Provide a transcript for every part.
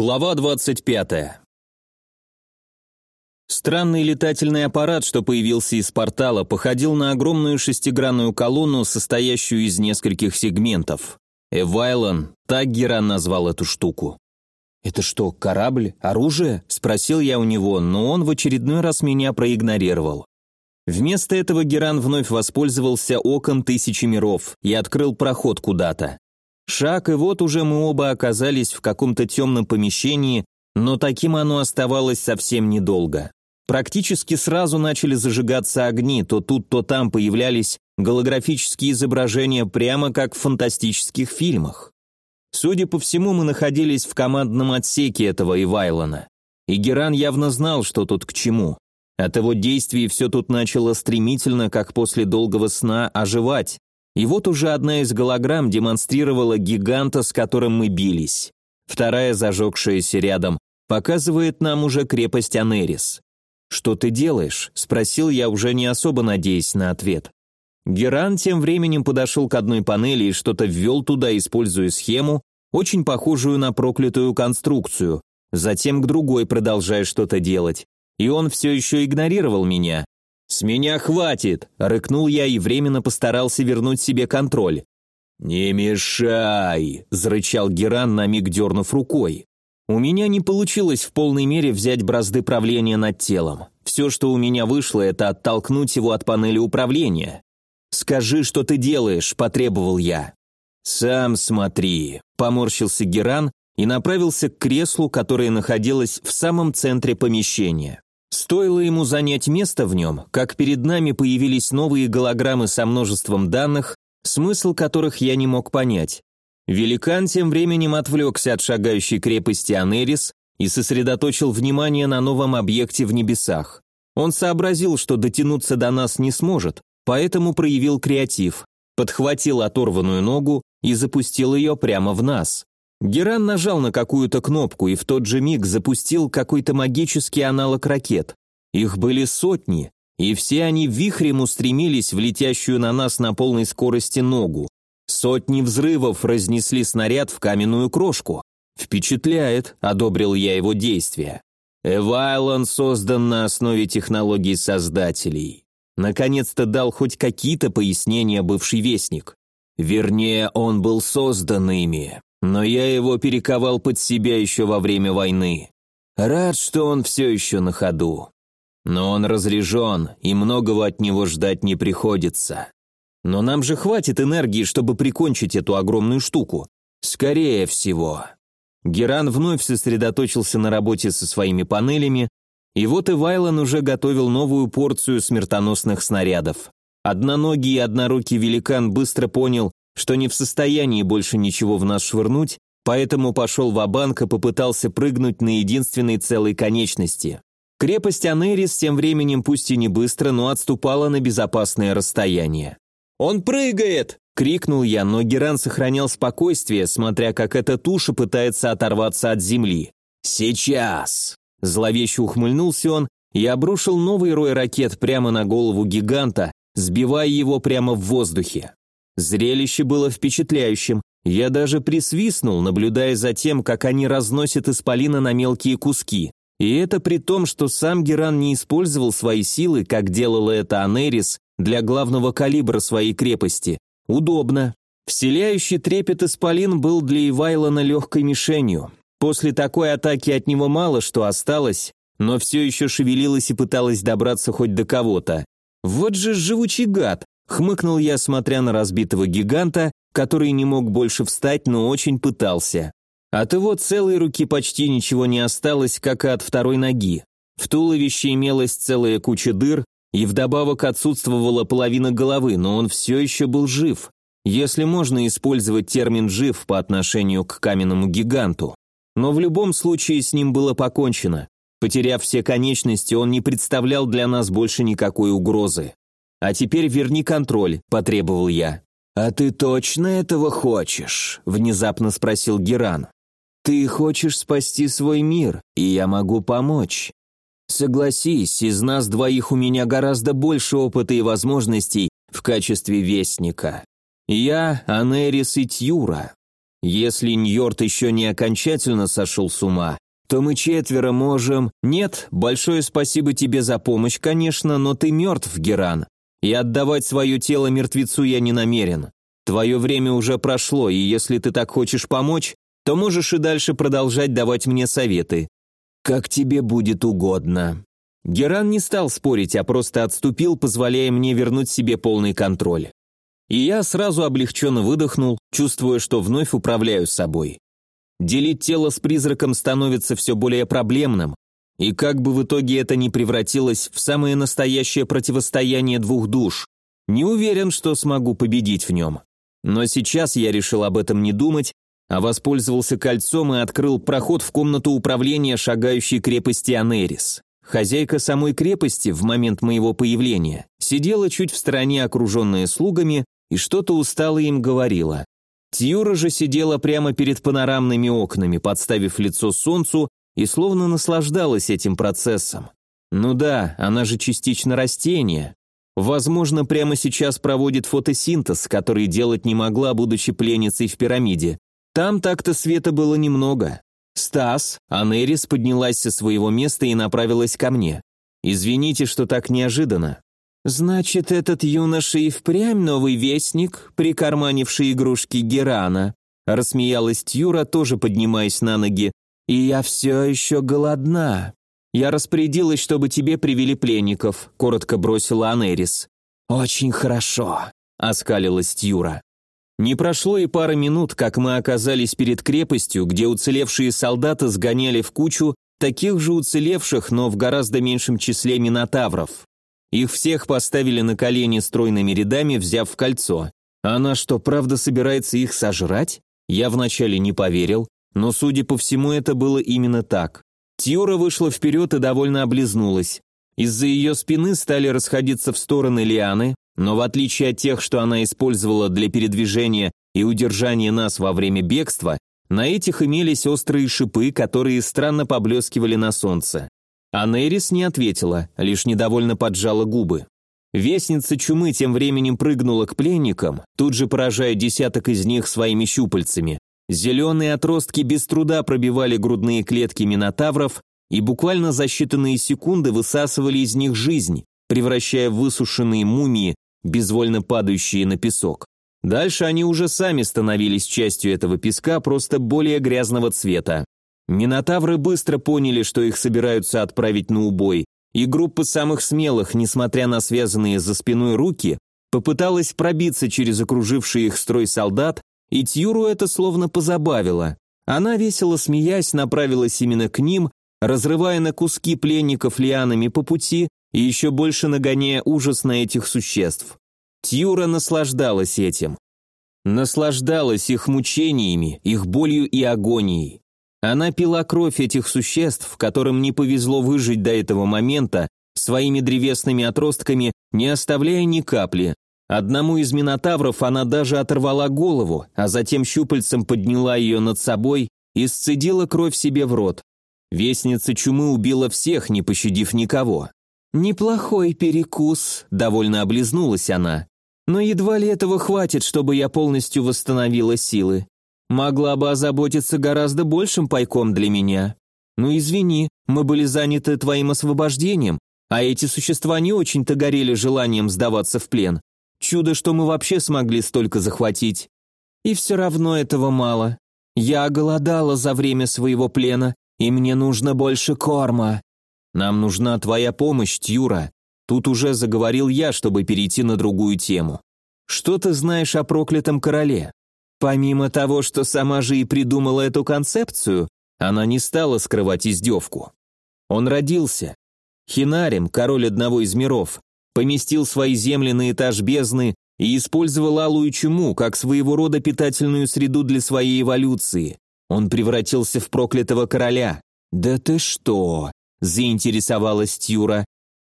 Глава 25. Странный летательный аппарат, что появился из портала, походил на огромную шестигранную колонну, состоящую из нескольких сегментов. Эвайлон, так Геран назвал эту штуку. «Это что, корабль? Оружие?» – спросил я у него, но он в очередной раз меня проигнорировал. Вместо этого Геран вновь воспользовался оком тысячи миров и открыл проход куда-то. Шаг, и вот уже мы оба оказались в каком-то темном помещении, но таким оно оставалось совсем недолго. Практически сразу начали зажигаться огни, то тут, то там появлялись голографические изображения, прямо как в фантастических фильмах. Судя по всему, мы находились в командном отсеке этого Ивайлона. И Геран явно знал, что тут к чему. От его действий все тут начало стремительно, как после долгого сна, оживать. И вот уже одна из голограмм демонстрировала гиганта, с которым мы бились. Вторая, зажегшаяся рядом, показывает нам уже крепость Анерис. «Что ты делаешь?» – спросил я, уже не особо надеясь на ответ. Геран тем временем подошел к одной панели и что-то ввел туда, используя схему, очень похожую на проклятую конструкцию, затем к другой, продолжая что-то делать. И он все еще игнорировал меня, «С меня хватит!» – рыкнул я и временно постарался вернуть себе контроль. «Не мешай!» – зарычал Геран, на миг дернув рукой. У меня не получилось в полной мере взять бразды правления над телом. Все, что у меня вышло, это оттолкнуть его от панели управления. «Скажи, что ты делаешь», – потребовал я. «Сам смотри», – поморщился Геран и направился к креслу, которое находилось в самом центре помещения. Стоило ему занять место в нем, как перед нами появились новые голограммы со множеством данных, смысл которых я не мог понять. Великан тем временем отвлекся от шагающей крепости Анерис и сосредоточил внимание на новом объекте в небесах. Он сообразил, что дотянуться до нас не сможет, поэтому проявил креатив, подхватил оторванную ногу и запустил ее прямо в нас. Геран нажал на какую-то кнопку и в тот же миг запустил какой-то магический аналог ракет. Их были сотни, и все они вихрем устремились в летящую на нас на полной скорости ногу. Сотни взрывов разнесли снаряд в каменную крошку. «Впечатляет», — одобрил я его действия. Эвайлон создан на основе технологий создателей. Наконец-то дал хоть какие-то пояснения бывший вестник. Вернее, он был создан ими. Но я его перековал под себя еще во время войны. Рад, что он все еще на ходу. Но он разряжен, и многого от него ждать не приходится. Но нам же хватит энергии, чтобы прикончить эту огромную штуку. Скорее всего. Геран вновь сосредоточился на работе со своими панелями, и вот и Вайлон уже готовил новую порцию смертоносных снарядов. Одноногий и однорукий великан быстро понял, что не в состоянии больше ничего в нас швырнуть, поэтому пошел в банк и попытался прыгнуть на единственной целой конечности. Крепость Анерис тем временем пусть и не быстро, но отступала на безопасное расстояние. «Он прыгает!» — крикнул я, но Геран сохранял спокойствие, смотря как эта туша пытается оторваться от земли. «Сейчас!» Зловеще ухмыльнулся он и обрушил новый рой ракет прямо на голову гиганта, сбивая его прямо в воздухе. Зрелище было впечатляющим. Я даже присвистнул, наблюдая за тем, как они разносят исполина на мелкие куски. И это при том, что сам Геран не использовал свои силы, как делала это Анерис, для главного калибра своей крепости. Удобно. Вселяющий трепет исполин был для Ивайлона легкой мишенью. После такой атаки от него мало что осталось, но все еще шевелилось и пыталось добраться хоть до кого-то. Вот же живучий гад, Хмыкнул я, смотря на разбитого гиганта, который не мог больше встать, но очень пытался. От его целой руки почти ничего не осталось, как и от второй ноги. В туловище имелась целая куча дыр, и вдобавок отсутствовала половина головы, но он все еще был жив, если можно использовать термин «жив» по отношению к каменному гиганту. Но в любом случае с ним было покончено. Потеряв все конечности, он не представлял для нас больше никакой угрозы. «А теперь верни контроль», – потребовал я. «А ты точно этого хочешь?» – внезапно спросил Геран. «Ты хочешь спасти свой мир, и я могу помочь. Согласись, из нас двоих у меня гораздо больше опыта и возможностей в качестве вестника. Я, Анерис и Тьюра. Если Ньорд еще не окончательно сошел с ума, то мы четверо можем... Нет, большое спасибо тебе за помощь, конечно, но ты мертв, Геран. И отдавать свое тело мертвецу я не намерен. Твое время уже прошло, и если ты так хочешь помочь, то можешь и дальше продолжать давать мне советы. Как тебе будет угодно. Геран не стал спорить, а просто отступил, позволяя мне вернуть себе полный контроль. И я сразу облегченно выдохнул, чувствуя, что вновь управляю собой. Делить тело с призраком становится все более проблемным, и как бы в итоге это ни превратилось в самое настоящее противостояние двух душ, не уверен, что смогу победить в нем. Но сейчас я решил об этом не думать, а воспользовался кольцом и открыл проход в комнату управления шагающей крепости Анерис. Хозяйка самой крепости в момент моего появления сидела чуть в стороне, окруженная слугами, и что-то устало им говорила. Тьюра же сидела прямо перед панорамными окнами, подставив лицо солнцу и словно наслаждалась этим процессом. Ну да, она же частично растение. Возможно, прямо сейчас проводит фотосинтез, который делать не могла, будучи пленницей в пирамиде. Там так-то света было немного. «Стас», Анерис поднялась со своего места и направилась ко мне. «Извините, что так неожиданно. «Значит, этот юноша и впрямь новый вестник, прикарманивший игрушки Герана», рассмеялась Тьюра, тоже поднимаясь на ноги. «И я все еще голодна. Я распорядилась, чтобы тебе привели пленников», коротко бросила Анерис. «Очень хорошо», оскалилась Тьюра. Не прошло и пары минут, как мы оказались перед крепостью, где уцелевшие солдаты сгоняли в кучу таких же уцелевших, но в гораздо меньшем числе минотавров. Их всех поставили на колени стройными рядами, взяв в кольцо. Она что, правда собирается их сожрать? Я вначале не поверил, но, судя по всему, это было именно так. Тьюра вышла вперед и довольно облизнулась. Из-за ее спины стали расходиться в стороны лианы, но в отличие от тех, что она использовала для передвижения и удержания нас во время бегства, на этих имелись острые шипы, которые странно поблескивали на солнце. А Нейрис не ответила, лишь недовольно поджала губы. Вестница чумы тем временем прыгнула к пленникам, тут же поражая десяток из них своими щупальцами. Зеленые отростки без труда пробивали грудные клетки минотавров и буквально за считанные секунды высасывали из них жизнь, превращая в высушенные мумии, безвольно падающие на песок. Дальше они уже сами становились частью этого песка, просто более грязного цвета. Минотавры быстро поняли, что их собираются отправить на убой, и группа самых смелых, несмотря на связанные за спиной руки, попыталась пробиться через окруживший их строй солдат, и Тьюру это словно позабавило. Она, весело смеясь, направилась именно к ним, разрывая на куски пленников лианами по пути и еще больше нагоняя ужас на этих существ. Тьюра наслаждалась этим. Наслаждалась их мучениями, их болью и агонией. Она пила кровь этих существ, которым не повезло выжить до этого момента, своими древесными отростками, не оставляя ни капли. Одному из минотавров она даже оторвала голову, а затем щупальцем подняла ее над собой и сцедила кровь себе в рот. Вестница чумы убила всех, не пощадив никого. «Неплохой перекус», — довольно облизнулась она. «Но едва ли этого хватит, чтобы я полностью восстановила силы. Могла бы озаботиться гораздо большим пайком для меня. Ну извини, мы были заняты твоим освобождением, а эти существа не очень-то горели желанием сдаваться в плен. Чудо, что мы вообще смогли столько захватить. И все равно этого мало. Я голодала за время своего плена, и мне нужно больше корма. Нам нужна твоя помощь, Тюра. Тут уже заговорил я, чтобы перейти на другую тему. Что ты знаешь о проклятом короле? Помимо того, что сама же и придумала эту концепцию, она не стала скрывать издевку. Он родился. Хинарем, король одного из миров, поместил свои земли на этаж бездны и использовал алую чуму как своего рода питательную среду для своей эволюции. Он превратился в проклятого короля. «Да ты что?» – заинтересовалась Тюра.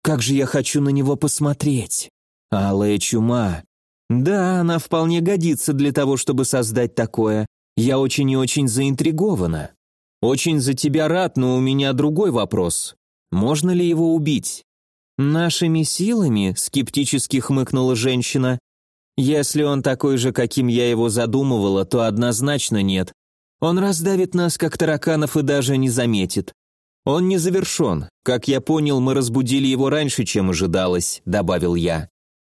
«Как же я хочу на него посмотреть!» «Алая чума, да, она вполне годится для того, чтобы создать такое. Я очень и очень заинтригована. Очень за тебя рад, но у меня другой вопрос. Можно ли его убить? Нашими силами, скептически хмыкнула женщина. Если он такой же, каким я его задумывала, то однозначно нет. Он раздавит нас, как тараканов, и даже не заметит. Он не завершен. Как я понял, мы разбудили его раньше, чем ожидалось», — добавил я.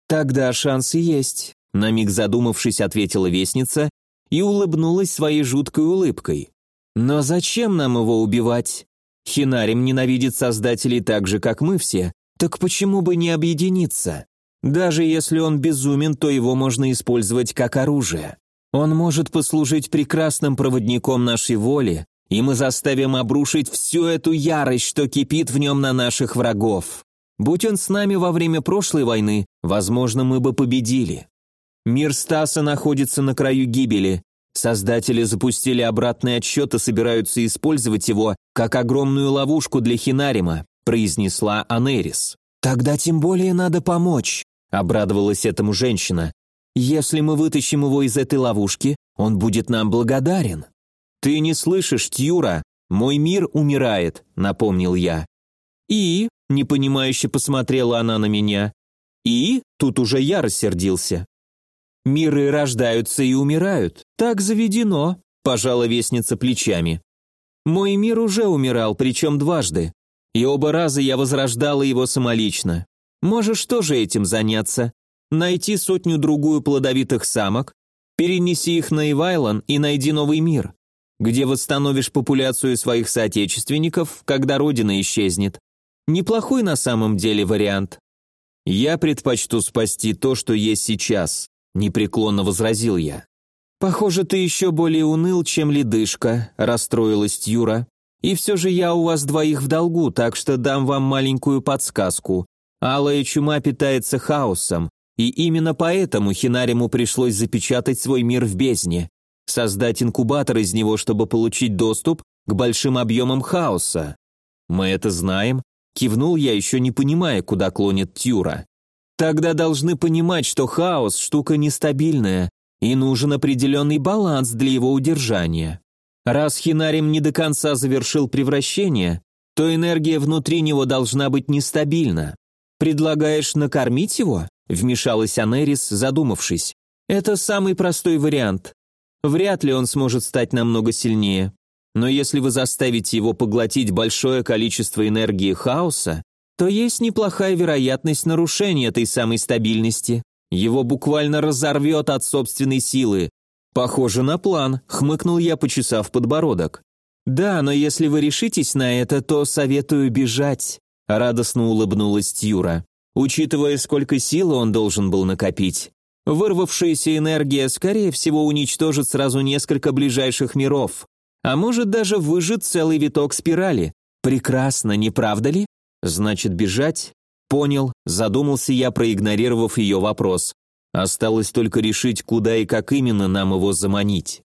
«Тогда шансы есть», — на миг задумавшись, ответила вестница и улыбнулась своей жуткой улыбкой. «Но зачем нам его убивать? Хинарим ненавидит создателей так же, как мы все, так почему бы не объединиться? Даже если он безумен, то его можно использовать как оружие. Он может послужить прекрасным проводником нашей воли, и мы заставим обрушить всю эту ярость, что кипит в нем на наших врагов. Будь он с нами во время прошлой войны, возможно, мы бы победили. Мир Стаса находится на краю гибели. Создатели запустили обратный отсчет и собираются использовать его как огромную ловушку для Хинарима, произнесла Анерис. Тогда тем более надо помочь, обрадовалась этому женщина. Если мы вытащим его из этой ловушки, он будет нам благодарен. Ты не слышишь, Тьюра? Мой мир умирает, напомнил я. И, непонимающе посмотрела она на меня. И, тут уже я рассердился. Миры рождаются и умирают. Так заведено, пожала вестница плечами. Мой мир уже умирал, причем дважды. И оба раза я возрождала его самолично. Можешь тоже этим заняться найти сотню-другую плодовитых самок, перенеси их на Ивайлон и найди новый мир, где восстановишь популяцию своих соотечественников, когда родина исчезнет. Неплохой на самом деле вариант. Я предпочту спасти то, что есть сейчас, непреклонно возразил я. Похоже, ты еще более уныл, чем ледышка, расстроилась Юра. И все же я у вас двоих в долгу, так что дам вам маленькую подсказку. Алая чума питается хаосом, и именно поэтому Хинариму пришлось запечатать свой мир в бездне, создать инкубатор из него, чтобы получить доступ к большим объемам хаоса. Мы это знаем, кивнул я, еще не понимая, куда клонит Тюра. Тогда должны понимать, что хаос – штука нестабильная, и нужен определенный баланс для его удержания. Раз Хинарим не до конца завершил превращение, то энергия внутри него должна быть нестабильна. Предлагаешь накормить его? Вмешалась Анерис, задумавшись. Это самый простой вариант. Вряд ли он сможет стать намного сильнее. Но если вы заставите его поглотить большое количество энергии хаоса, то есть неплохая вероятность нарушения этой самой стабильности. Его буквально разорвет от собственной силы. Похоже на план, хмыкнул я, почесав подбородок. Да, но если вы решитесь на это, то советую бежать, радостно улыбнулась Тьюра учитывая, сколько силы он должен был накопить. Вырвавшаяся энергия, скорее всего, уничтожит сразу несколько ближайших миров, а может даже выжить целый виток спирали. Прекрасно, не правда ли? Значит, бежать? Понял, задумался я, проигнорировав ее вопрос. Осталось только решить, куда и как именно нам его заманить.